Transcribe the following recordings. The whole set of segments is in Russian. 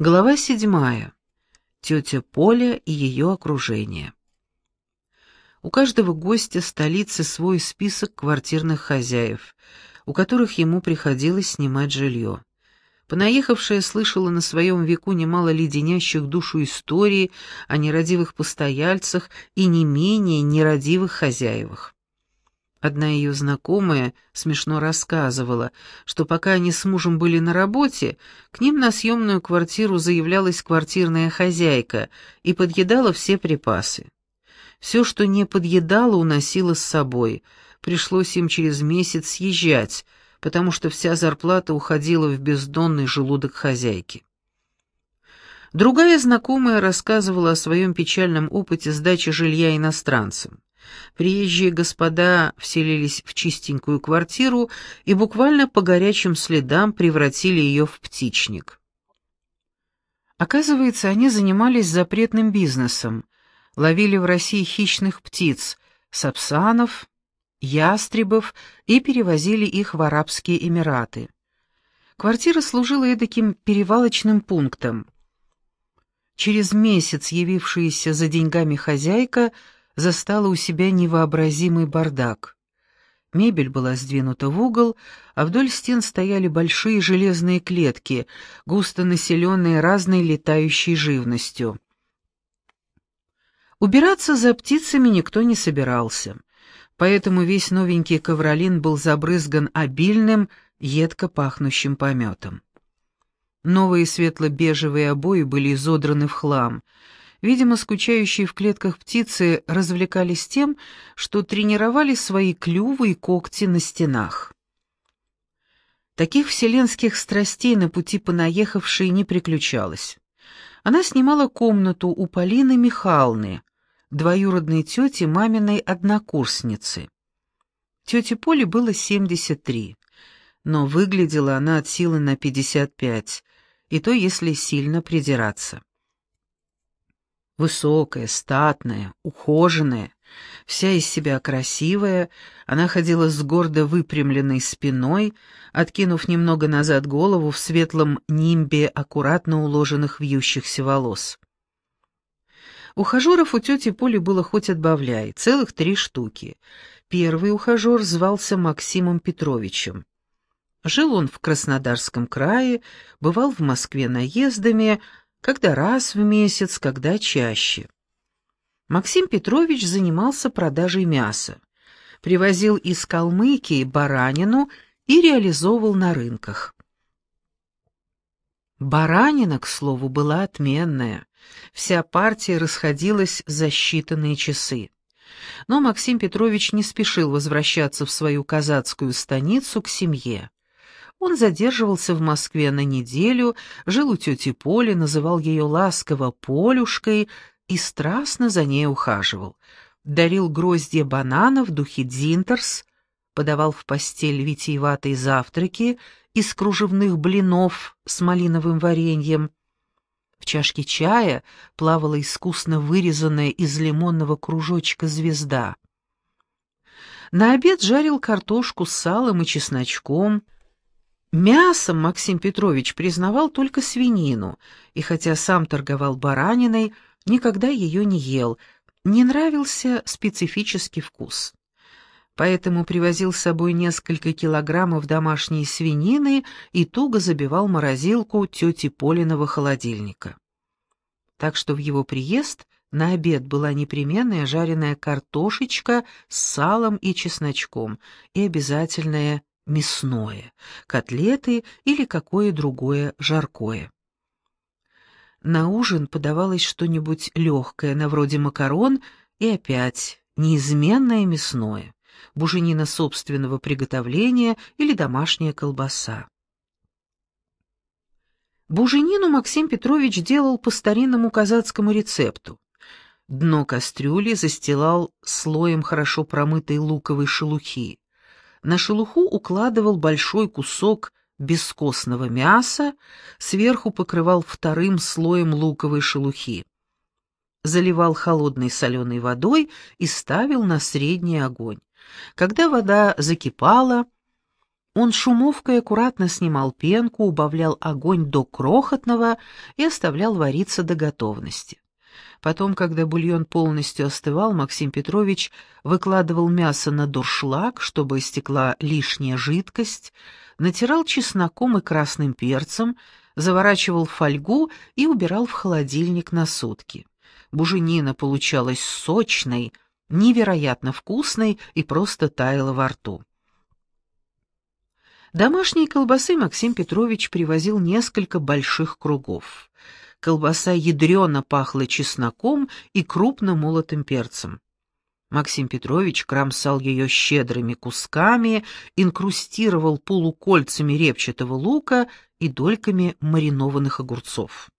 Глава седьмая. Тетя Поля и ее окружение. У каждого гостя столицы свой список квартирных хозяев, у которых ему приходилось снимать жилье. Понаехавшая слышала на своем веку немало леденящих душу историй о нерадивых постояльцах и не менее нерадивых хозяевах. Одна ее знакомая смешно рассказывала, что пока они с мужем были на работе, к ним на съемную квартиру заявлялась квартирная хозяйка и подъедала все припасы. Все, что не подъедала, уносила с собой. Пришлось им через месяц съезжать, потому что вся зарплата уходила в бездонный желудок хозяйки. Другая знакомая рассказывала о своем печальном опыте сдачи жилья иностранцам. Приезжие господа вселились в чистенькую квартиру и буквально по горячим следам превратили ее в птичник. Оказывается, они занимались запретным бизнесом, ловили в России хищных птиц, сапсанов, ястребов и перевозили их в Арабские Эмираты. Квартира служила эдаким перевалочным пунктом. Через месяц явившаяся за деньгами хозяйка – застала у себя невообразимый бардак. Мебель была сдвинута в угол, а вдоль стен стояли большие железные клетки, густо населенные разной летающей живностью. Убираться за птицами никто не собирался, поэтому весь новенький ковролин был забрызган обильным, едко пахнущим пометом. Новые светло-бежевые обои были изодраны в хлам — Видимо, скучающие в клетках птицы развлекались тем, что тренировали свои клювы и когти на стенах. Таких вселенских страстей на пути понаехавшей не приключалось. Она снимала комнату у Полины Михайловны, двоюродной тети маминой однокурсницы. Тете Поле было 73, но выглядела она от силы на 55, и то если сильно придираться. Высокая, статная, ухоженная, вся из себя красивая, она ходила с гордо выпрямленной спиной, откинув немного назад голову в светлом нимбе аккуратно уложенных вьющихся волос. Ухажеров у тети Поли было хоть отбавляй, целых три штуки. Первый ухажер звался Максимом Петровичем. Жил он в Краснодарском крае, бывал в Москве наездами, когда раз в месяц, когда чаще. Максим Петрович занимался продажей мяса, привозил из Калмыкии баранину и реализовывал на рынках. Баранина, к слову, была отменная. Вся партия расходилась за считанные часы. Но Максим Петрович не спешил возвращаться в свою казацкую станицу к семье. Он задерживался в Москве на неделю, жил у тети Поли, называл ее ласково Полюшкой и страстно за ней ухаживал. Дарил гроздья бананов, духи Дзинтерс, подавал в постель витиеватые завтраки из кружевных блинов с малиновым вареньем. В чашке чая плавала искусно вырезанная из лимонного кружочка звезда. На обед жарил картошку с салом и чесночком, Мясом Максим Петрович признавал только свинину, и хотя сам торговал бараниной, никогда ее не ел, не нравился специфический вкус. Поэтому привозил с собой несколько килограммов домашней свинины и туго забивал морозилку тети Полиного холодильника. Так что в его приезд на обед была непременная жареная картошечка с салом и чесночком и обязательная мясное, котлеты или какое другое жаркое. На ужин подавалось что-нибудь легкое, на вроде макарон, и опять неизменное мясное, буженина собственного приготовления или домашняя колбаса. Буженину Максим Петрович делал по старинному казацкому рецепту. Дно кастрюли застилал слоем хорошо промытой луковой шелухи. На шелуху укладывал большой кусок бескостного мяса, сверху покрывал вторым слоем луковой шелухи. Заливал холодной соленой водой и ставил на средний огонь. Когда вода закипала, Он шумовкой аккуратно снимал пенку, убавлял огонь до крохотного и оставлял вариться до готовности. Потом, когда бульон полностью остывал, Максим Петрович выкладывал мясо на дуршлаг, чтобы истекла лишняя жидкость, натирал чесноком и красным перцем, заворачивал в фольгу и убирал в холодильник на сутки. Буженина получалась сочной, невероятно вкусной и просто таяла во рту. Домашние колбасы Максим Петрович привозил несколько больших кругов. Колбаса ядрено пахла чесноком и крупно молотым перцем. Максим Петрович кромсал ее щедрыми кусками, инкрустировал полукольцами репчатого лука и дольками маринованных огурцов.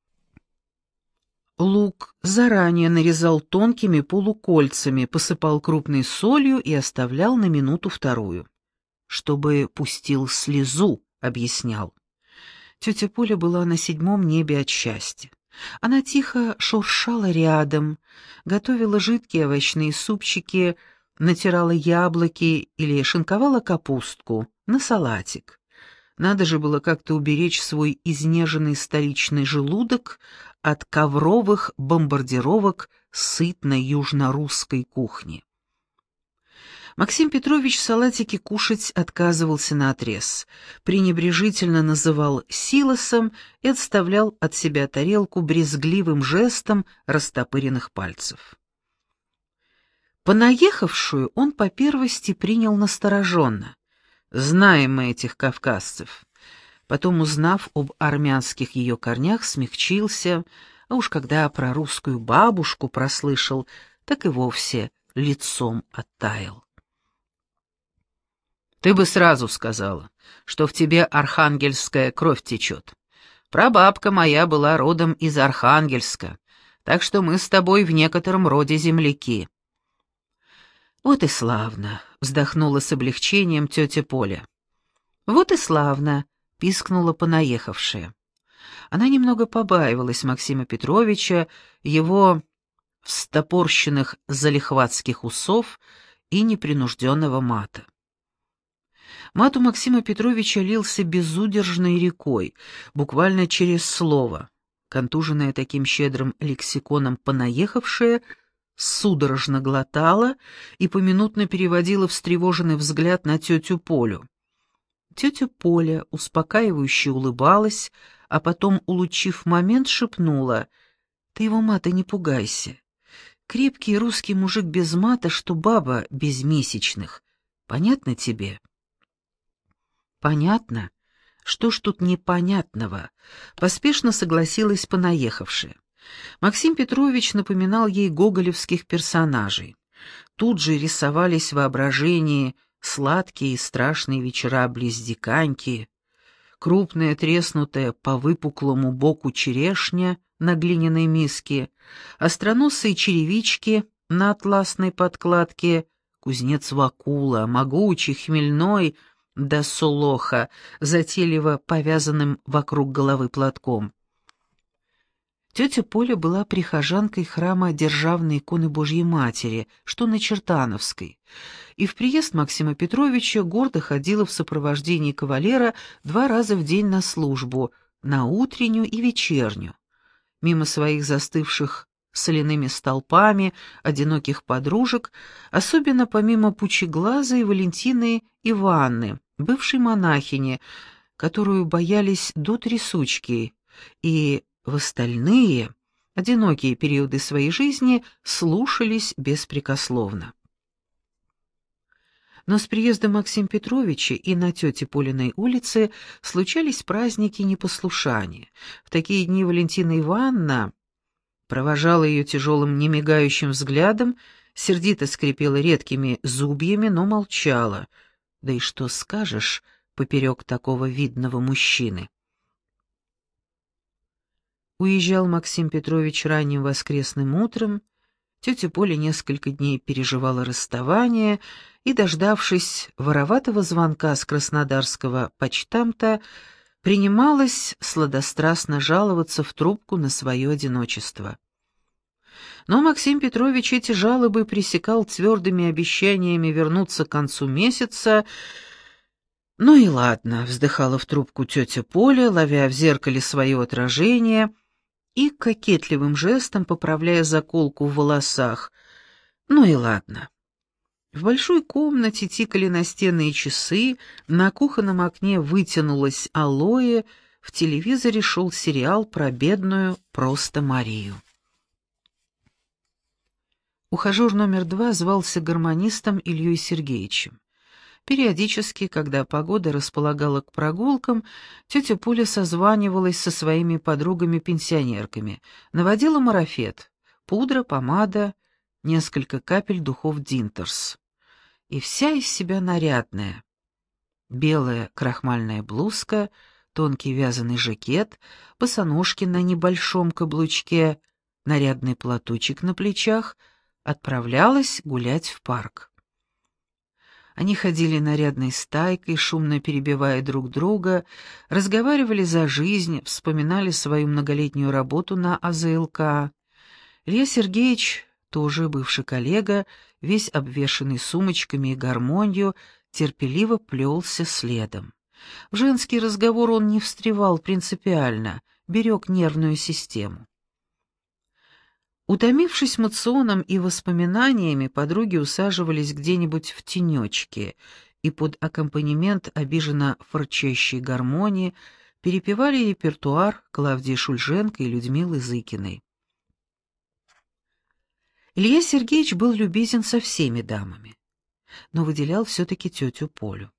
Лук заранее нарезал тонкими полукольцами, посыпал крупной солью и оставлял на минуту-вторую. «Чтобы пустил слезу», — объяснял. Тетя Поля была на седьмом небе от счастья. Она тихо шуршала рядом, готовила жидкие овощные супчики, натирала яблоки или шинковала капустку на салатик. Надо же было как-то уберечь свой изнеженный столичный желудок от ковровых бомбардировок сытной южно-русской кухни. Максим Петрович салатики кушать отказывался наотрез, пренебрежительно называл силосом и отставлял от себя тарелку брезгливым жестом растопыренных пальцев. Понаехавшую он по первости принял настороженно. Знаем мы этих кавказцев. Потом, узнав об армянских ее корнях, смягчился, а уж когда про русскую бабушку прослышал, так и вовсе лицом оттаял. Ты бы сразу сказала, что в тебе архангельская кровь течет. Прабабка моя была родом из Архангельска, так что мы с тобой в некотором роде земляки». «Вот и славно», — вздохнула с облегчением тетя Поля. «Вот и славно», — пискнула понаехавшая. Она немного побаивалась Максима Петровича, его встопорщенных залихватских усов и непринужденного мата. Мат у Максима Петровича лился безудержной рекой, буквально через слово. Контуженная таким щедрым лексиконом понаехавшая, судорожно глотала и поминутно переводила встревоженный взгляд на тетю Полю. Тетя Поля успокаивающе улыбалась, а потом, улучив момент, шепнула, «Ты его, мата, не пугайся. Крепкий русский мужик без мата, что баба без месячных. Понятно тебе?» «Понятно? Что ж тут непонятного?» — поспешно согласилась понаехавшая. Максим Петрович напоминал ей гоголевских персонажей. Тут же рисовались в воображении сладкие и страшные вечера близ Диканьки, крупная треснутая по выпуклому боку черешня на глиняной миске, остроносые черевички на атласной подкладке, кузнец Вакула, могучий, хмельной — до солоха, затейливо повязанным вокруг головы платком. Тетя Поля была прихожанкой храма Державной иконы Божьей Матери, что на Чертановской, и в приезд Максима Петровича гордо ходила в сопровождении кавалера два раза в день на службу, на утреннюю и вечернюю. Мимо своих застывших соляными столпами одиноких подружек, особенно помимо Пучеглаза и Валентины Иванны, бывшей монахини, которую боялись до трясучки, и в остальные, одинокие периоды своей жизни слушались беспрекословно. Но с приездом Максима Петровича и на тете Полиной улице случались праздники непослушания. В такие дни Валентина Ивановна провожала ее тяжелым немигающим взглядом, сердито скрипела редкими зубьями, но молчала — да и что скажешь поперек такого видного мужчины? Уезжал Максим Петрович ранним воскресным утром, тетя Поля несколько дней переживала расставание и, дождавшись вороватого звонка с краснодарского почтамта, принималась сладострастно жаловаться в трубку на свое одиночество. Но Максим Петрович эти жалобы пресекал твердыми обещаниями вернуться к концу месяца «Ну и ладно», — вздыхала в трубку тетя Поля, ловя в зеркале свое отражение и кокетливым жестом поправляя заколку в волосах. «Ну и ладно». В большой комнате тикали настенные часы, на кухонном окне вытянулась алоэ, в телевизоре шел сериал про бедную просто Марию. Ухажер номер два звался гармонистом Ильей Сергеевичем. Периодически, когда погода располагала к прогулкам, тетя Пуля созванивалась со своими подругами-пенсионерками, наводила марафет, пудра, помада, несколько капель духов Динтерс. И вся из себя нарядная. Белая крахмальная блузка, тонкий вязаный жакет, босоножки на небольшом каблучке, нарядный платочек на плечах, отправлялась гулять в парк. Они ходили нарядной стайкой, шумно перебивая друг друга, разговаривали за жизнь, вспоминали свою многолетнюю работу на АЗЛК. Илья Сергеевич, тоже бывший коллега, весь обвешанный сумочками и гармонью, терпеливо плелся следом. В женский разговор он не встревал принципиально, берег нервную систему. Утомившись мационом и воспоминаниями, подруги усаживались где-нибудь в тенечке и под аккомпанемент обиженно форчащей гармонии перепевали репертуар Клавдии Шульженко и Людмилы Зыкиной. Илья Сергеевич был любезен со всеми дамами, но выделял все-таки тетю Полю.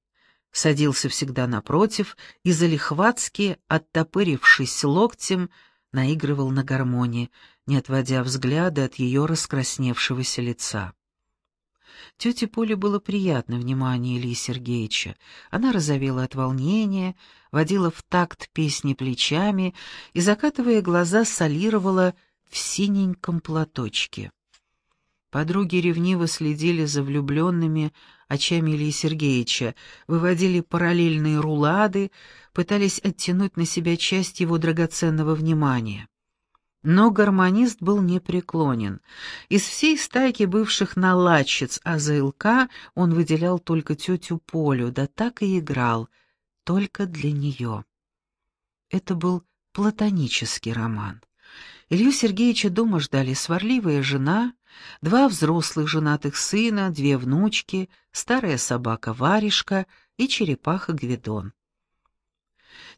Садился всегда напротив и залихватски, оттопырившись локтем, наигрывал на гармонии, не отводя взгляда от ее раскрасневшегося лица. Тете Поле было приятно внимание Ильи Сергеевича. Она разовела от волнения, водила в такт песни плечами и, закатывая глаза, солировала в синеньком платочке. Подруги ревниво следили за влюбленными очами Ильи Сергеевича, выводили параллельные рулады, пытались оттянуть на себя часть его драгоценного внимания. Но гармонист был непреклонен. Из всей стайки бывших наладчиц АЗЛК он выделял только тетю Полю, да так и играл, только для нее. Это был платонический роман. Илью Сергеевича дома ждали сварливая жена, два взрослых женатых сына, две внучки, старая собака Варежка и черепаха Гвидон.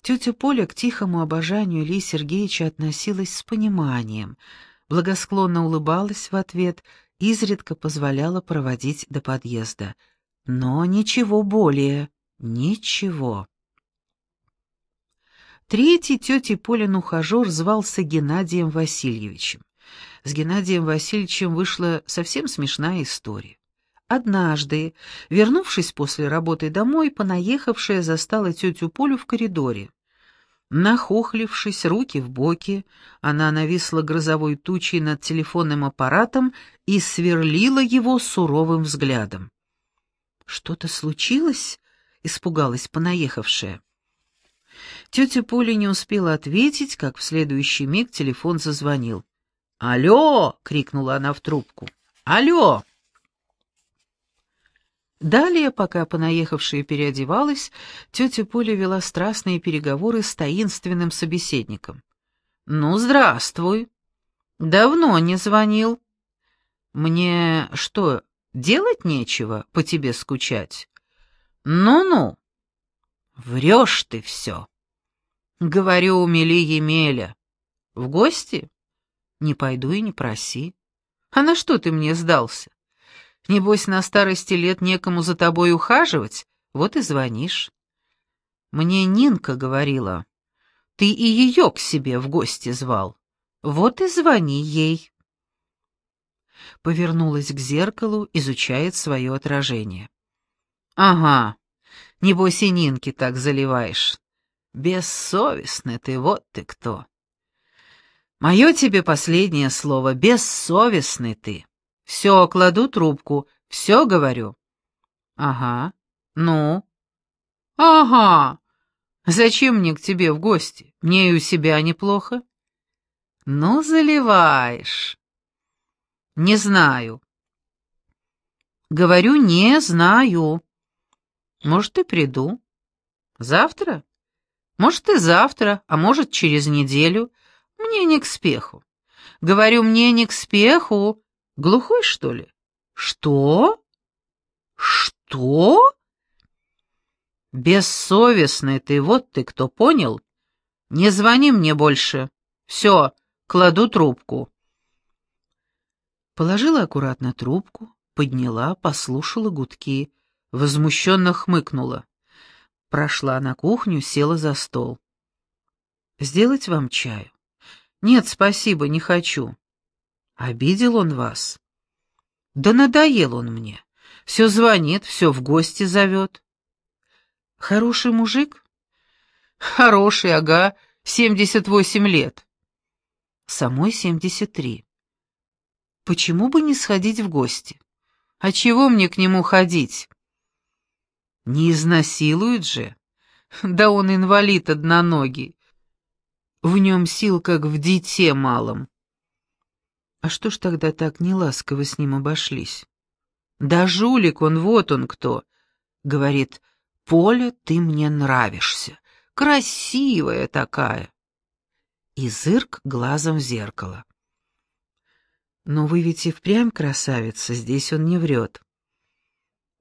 Тетя Поля к тихому обожанию Ильи Сергеевича относилась с пониманием, благосклонно улыбалась в ответ, изредка позволяла проводить до подъезда. Но ничего более, ничего. Третий тетей Полин ухажер звался Геннадием Васильевичем. С Геннадием Васильевичем вышла совсем смешная история. Однажды, вернувшись после работы домой, понаехавшая застала тетю Полю в коридоре. Нахохлившись, руки в боки, она нависла грозовой тучей над телефонным аппаратом и сверлила его суровым взглядом. «Что-то случилось?» — испугалась понаехавшая. Тетя Поля не успела ответить, как в следующий миг телефон зазвонил. «Алло!» — крикнула она в трубку. «Алло!» Далее, пока понаехавшая переодевалась, тетя Поля вела страстные переговоры с таинственным собеседником. «Ну, здравствуй. Давно не звонил. Мне что, делать нечего по тебе скучать? Ну-ну. Врешь ты все. Говорю, умели Емеля. В гости? Не пойду и не проси. А на что ты мне сдался? Небось, на старости лет некому за тобой ухаживать, вот и звонишь. Мне Нинка говорила, ты и ее к себе в гости звал. Вот и звони ей. Повернулась к зеркалу, изучает свое отражение. Ага, небось и Нинки так заливаешь. Бессовестный ты, вот ты кто. Мое тебе последнее слово — бессовестный ты. Все, кладу трубку. Все говорю. Ага. Ну? Ага. Зачем мне к тебе в гости? Мне и у себя неплохо. Ну, заливаешь. Не знаю. Говорю, не знаю. Может, и приду. Завтра? Может, и завтра, а может, через неделю. Мне не к спеху. Говорю, мне не к спеху. Глухой, что ли? Что? Что? Бессовестный ты, вот ты кто, понял? Не звони мне больше. Все, кладу трубку. Положила аккуратно трубку, подняла, послушала гудки, возмущенно хмыкнула. Прошла на кухню, села за стол. «Сделать вам чаю?» «Нет, спасибо, не хочу». «Обидел он вас?» «Да надоел он мне. Все звонит, все в гости зовет». «Хороший мужик?» «Хороший, ага, семьдесят восемь лет». «Самой семьдесят три». Почему бы не сходить в гости? А чего мне к нему ходить? Не изнасилуют же. Да он инвалид одноногий. В нем сил, как в дите малом. А что ж тогда так неласково с ним обошлись? Да жулик он, вот он кто. Говорит, Поля, ты мне нравишься. Красивая такая. И зырк глазом в зеркало. Но вы ведь и впрямь красавица, здесь он не врет.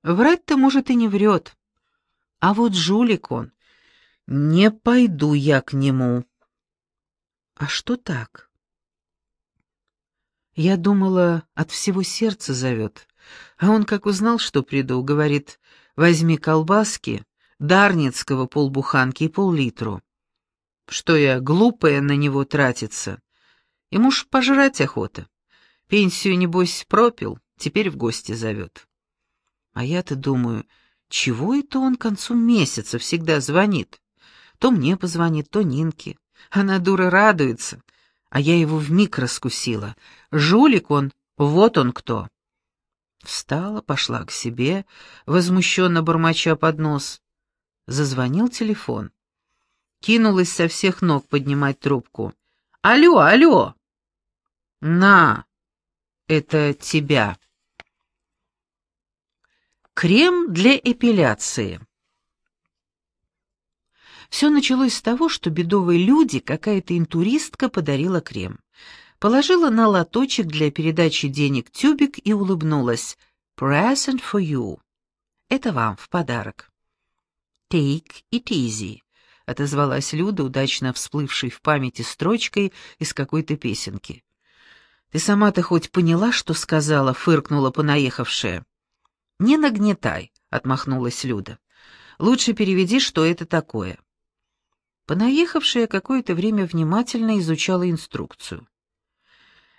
Врать-то, может, и не врет. А вот жулик он. Не пойду я к нему. А что так? Я думала, от всего сердца зовет. А он, как узнал, что приду, говорит, возьми колбаски, дарницкого полбуханки и пол-литру. Что я, глупая, на него тратиться? Ему ж пожрать охота. Пенсию, небось, пропил, теперь в гости зовет. А я-то думаю, чего это он к концу месяца всегда звонит? То мне позвонит, то Нинке. Она, дура, радуется, а я его вмиг раскусила. Жулик он, вот он кто. Встала, пошла к себе, возмущенно бормоча под нос. Зазвонил телефон. Кинулась со всех ног поднимать трубку. «Алло, алло!» «На!» это тебя. Крем для эпиляции. Все началось с того, что бедовые люди какая-то интуристка подарила крем. Положила на лоточек для передачи денег тюбик и улыбнулась. «Present for you». Это вам в подарок. «Take it easy», — отозвалась Люда, удачно всплывшей в памяти строчкой из какой-то песенки. Ты сама-то хоть поняла, что сказала, фыркнула понаехавшая. Не нагнетай, отмахнулась Люда. Лучше переведи, что это такое. Понаехавшая какое-то время внимательно изучала инструкцию.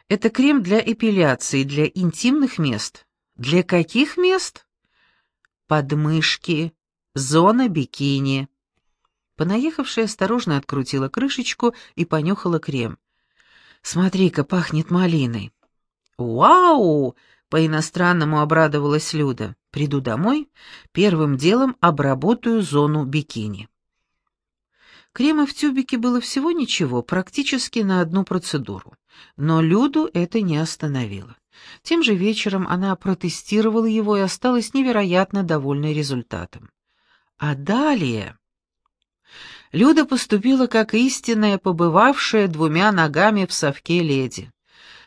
Это крем для эпиляции, для интимных мест. Для каких мест? Подмышки, зона бикини. Понаехавшая осторожно открутила крышечку и понюхала крем. Смотри-ка, пахнет малиной. Вау! По-иностранному обрадовалась Люда. Приду домой, первым делом обработаю зону бикини. Крема в тюбике было всего ничего, практически на одну процедуру. Но Люду это не остановило. Тем же вечером она протестировала его и осталась невероятно довольной результатом. А далее... Люда поступила как истинная, побывавшая двумя ногами в совке леди.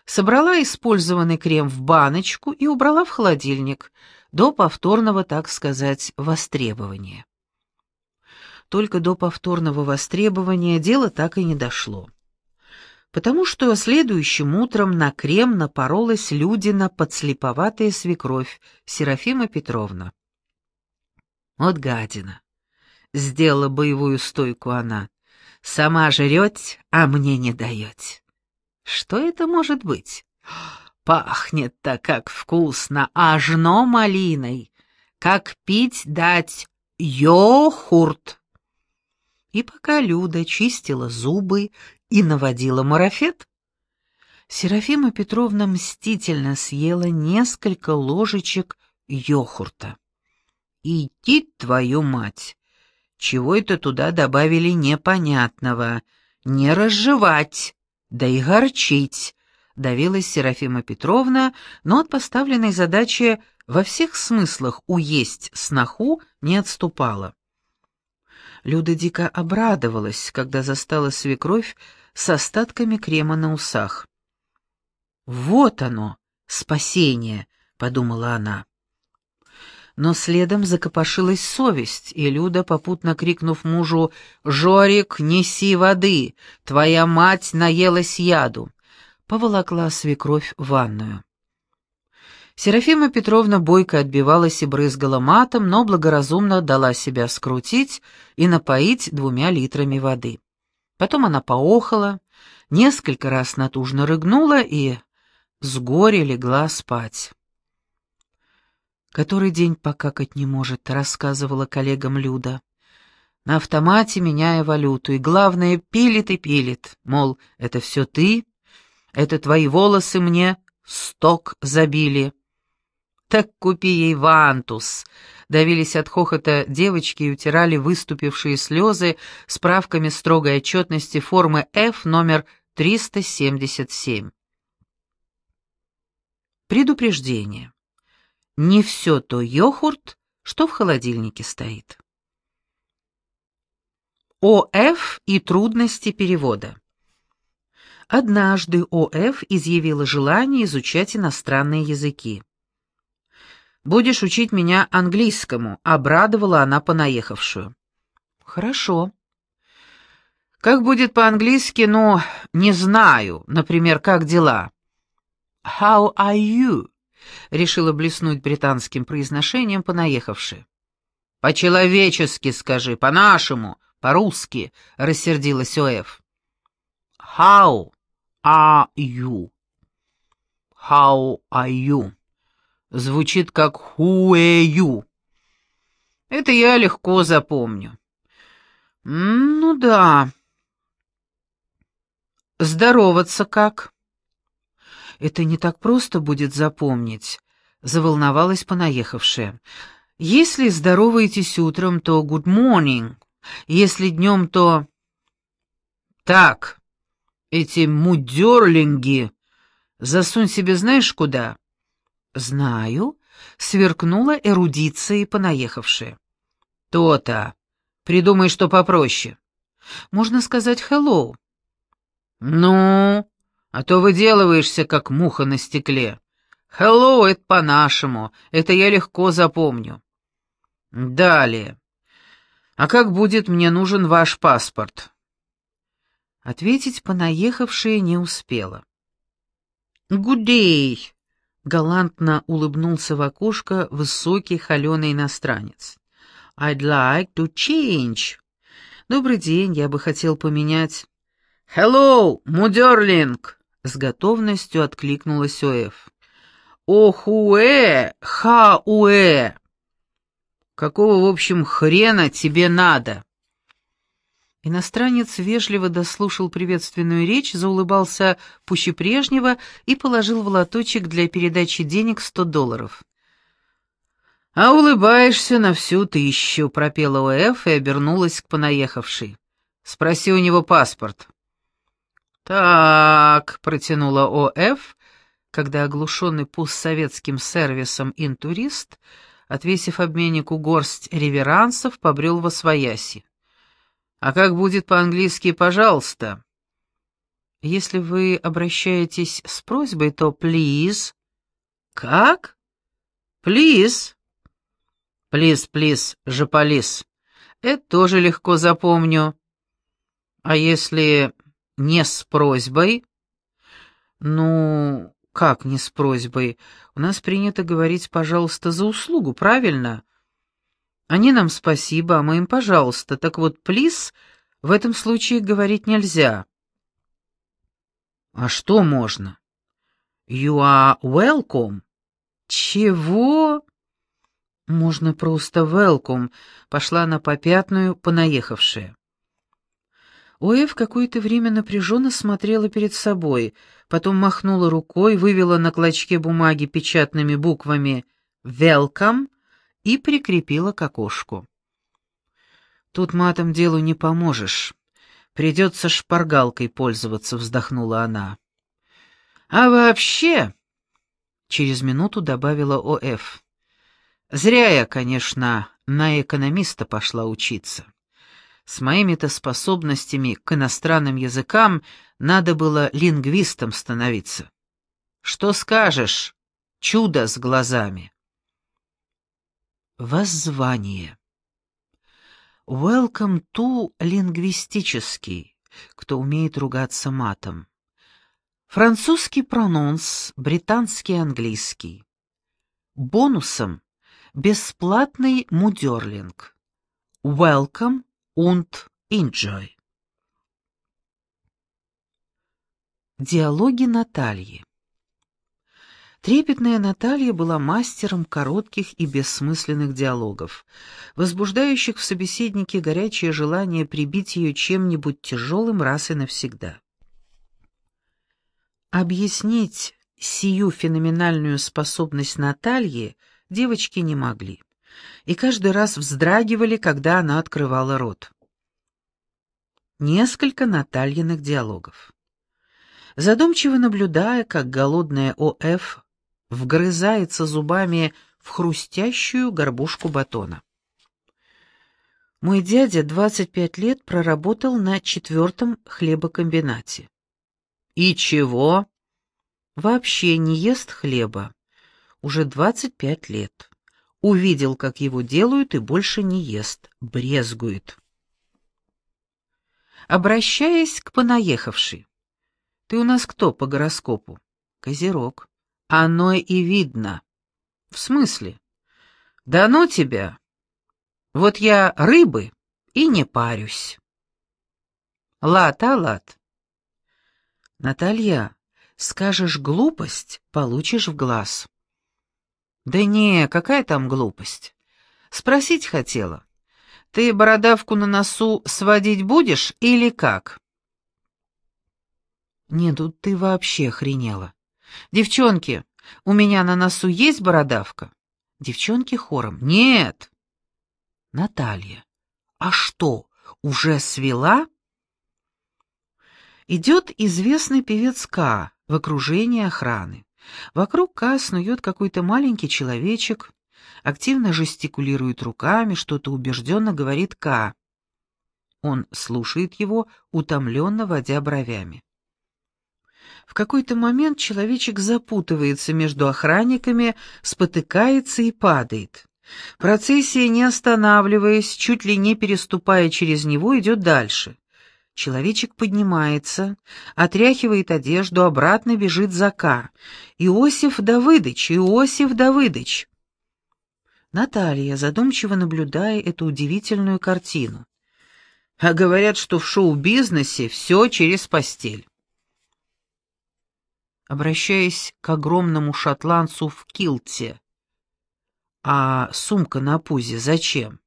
Собрала использованный крем в баночку и убрала в холодильник до повторного, так сказать, востребования. Только до повторного востребования дело так и не дошло. Потому что следующим утром на крем напоролась Людина подслеповатая свекровь Серафима Петровна. Вот гадина. Сделала боевую стойку она. «Сама жрете, а мне не даете». «Что это может быть?» «Пахнет-то как вкусно, ажно малиной. Как пить дать йогурт». И пока Люда чистила зубы и наводила марафет, Серафима Петровна мстительно съела несколько ложечек йогурта. «Иди, твою мать! Чего это туда добавили непонятного? Не разжевать, да и горчить, давилась Серафима Петровна, но от поставленной задачи во всех смыслах уесть сноху не отступала. Люда дико обрадовалась, когда застала свекровь с остатками крема на усах. «Вот оно, спасение!» — подумала она. Но следом закопошилась совесть, и Люда, попутно крикнув мужу «Жорик, неси воды! Твоя мать наелась яду!» поволокла свекровь в ванную. Серафима Петровна бойко отбивалась и брызгала матом, но благоразумно дала себя скрутить и напоить двумя литрами воды. Потом она поохала, несколько раз натужно рыгнула и с горя легла спать. «Который день покакать не может», — рассказывала коллегам Люда. «На автомате меняя валюту, и главное, пилит и пилит, мол, это все ты, это твои волосы мне сток забили». «Так купи ей вантус!» Давились от хохота девочки и утирали выступившие слезы справками строгой отчетности формы F номер 377. Предупреждение. Не все то йогурт, что в холодильнике стоит. ОФ и трудности перевода. Однажды ОФ изъявила желание изучать иностранные языки. «Будешь учить меня английскому», — обрадовала она понаехавшую. «Хорошо». «Как будет по-английски, ну, не знаю. Например, как дела?» «How are you?» — решила блеснуть британским произношением понаехавши. «По-человечески скажи, по-нашему, по-русски», — рассердилась Оэф. «How are you?» «How are you?» Звучит как «хуэю». Это я легко запомню. Ну да. Здороваться как? Это не так просто будет запомнить, заволновалась понаехавшая. Если здороваетесь утром, то good morning. Если днем, то... Так, эти мудерлинги. Засунь себе знаешь куда? «Знаю», — сверкнула эрудицией понаехавшая. «То-то. Придумай, что попроще. Можно сказать «hello». «Ну, а то выделываешься, как муха на стекле. «Hello» — это по-нашему, это я легко запомню». «Далее. А как будет мне нужен ваш паспорт?» Ответить понаехавшая не успела. «Гудей!» Галантно улыбнулся в окошко высокий холеный иностранец. «I'd like to change». «Добрый день, я бы хотел поменять...» «Hello, Мудерлинг!» — с готовностью откликнулась Оэф. «Охуэ! Ха-уэ!» «Какого, в общем, хрена тебе надо?» Иностранец вежливо дослушал приветственную речь, заулыбался пуще прежнего и положил в лоточек для передачи денег сто долларов. «А улыбаешься на всю тысячу», — пропела ОФ и обернулась к понаехавшей. «Спроси у него паспорт». «Так», — протянула ОФ, когда оглушенный постсоветским сервисом интурист, отвесив обменнику горсть реверансов, побрел во свояси. А как будет по-английски «пожалуйста»? Если вы обращаетесь с просьбой, то «please». Как? «Please». «Please, please, жополис». Это тоже легко запомню. А если не с просьбой? Ну, как не с просьбой? У нас принято говорить «пожалуйста» за услугу, правильно? Они нам спасибо, а мы им пожалуйста. Так вот, please в этом случае говорить нельзя. А что можно? You are welcome. Чего? Можно просто welcome. Пошла на попятную, понаехавшая. Оэв какое-то время напряженно смотрела перед собой, потом махнула рукой, вывела на клочке бумаги печатными буквами «Welcome» и прикрепила к окошку. «Тут матом делу не поможешь. Придется шпаргалкой пользоваться», — вздохнула она. «А вообще...» — через минуту добавила О.Ф. «Зря я, конечно, на экономиста пошла учиться. С моими-то способностями к иностранным языкам надо было лингвистом становиться. Что скажешь, чудо с глазами? Воззвание. Welcome to лингвистический, кто умеет ругаться матом. Французский прононс, британский английский. Бонусом бесплатный мудерлинг. Welcome und enjoy. Диалоги Натальи. Трепетная Наталья была мастером коротких и бессмысленных диалогов, возбуждающих в собеседнике горячее желание прибить ее чем-нибудь тяжелым раз и навсегда. Объяснить сию феноменальную способность Натальи девочки не могли, и каждый раз вздрагивали, когда она открывала рот. Несколько Натальиных диалогов. Задумчиво наблюдая, как голодная О.Ф вгрызается зубами в хрустящую горбушку батона. Мой дядя 25 лет проработал на четвертом хлебокомбинате. И чего? Вообще не ест хлеба. Уже 25 лет. Увидел, как его делают, и больше не ест, брезгует. Обращаясь к понаехавшей. Ты у нас кто по гороскопу? Козерог. Оно и видно. В смысле? Да ну тебя. Вот я рыбы и не парюсь. Лад, а лад. Наталья, скажешь глупость, получишь в глаз. Да не, какая там глупость. Спросить хотела. Ты бородавку на носу сводить будешь или как? Нет, тут ты вообще охренела. «Девчонки, у меня на носу есть бородавка?» Девчонки хором. «Нет». Наталья. «А что, уже свела?» Идет известный певец К в окружении охраны. Вокруг К снует какой-то маленький человечек, активно жестикулирует руками, что-то убежденно говорит К. Он слушает его, утомленно водя бровями. В какой-то момент человечек запутывается между охранниками, спотыкается и падает. Процессия, не останавливаясь, чуть ли не переступая через него, идет дальше. Человечек поднимается, отряхивает одежду, обратно бежит за Ка. «Иосиф Давыдыч! Иосиф Давыдыч!» Наталья, задумчиво наблюдая эту удивительную картину. А говорят, что в шоу-бизнесе все через постель обращаясь к огромному шотландцу в килте. «А сумка на пузе зачем?»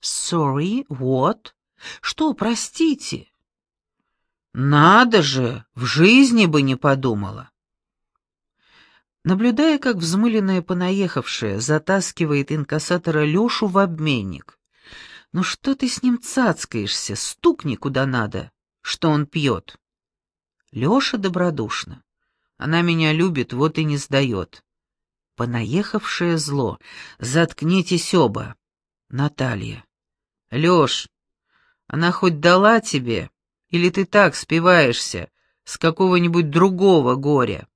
«Sorry, what?» «Что, простите?» «Надо же, в жизни бы не подумала». Наблюдая, как взмыленная понаехавшая затаскивает инкассатора Лешу в обменник. «Ну что ты с ним цацкаешься? Стукни куда надо, что он пьет». Леша добродушно. Она меня любит, вот и не сдает. Понаехавшее зло. Заткнитесь оба. Наталья. Лёш, она хоть дала тебе? Или ты так спиваешься с какого-нибудь другого горя?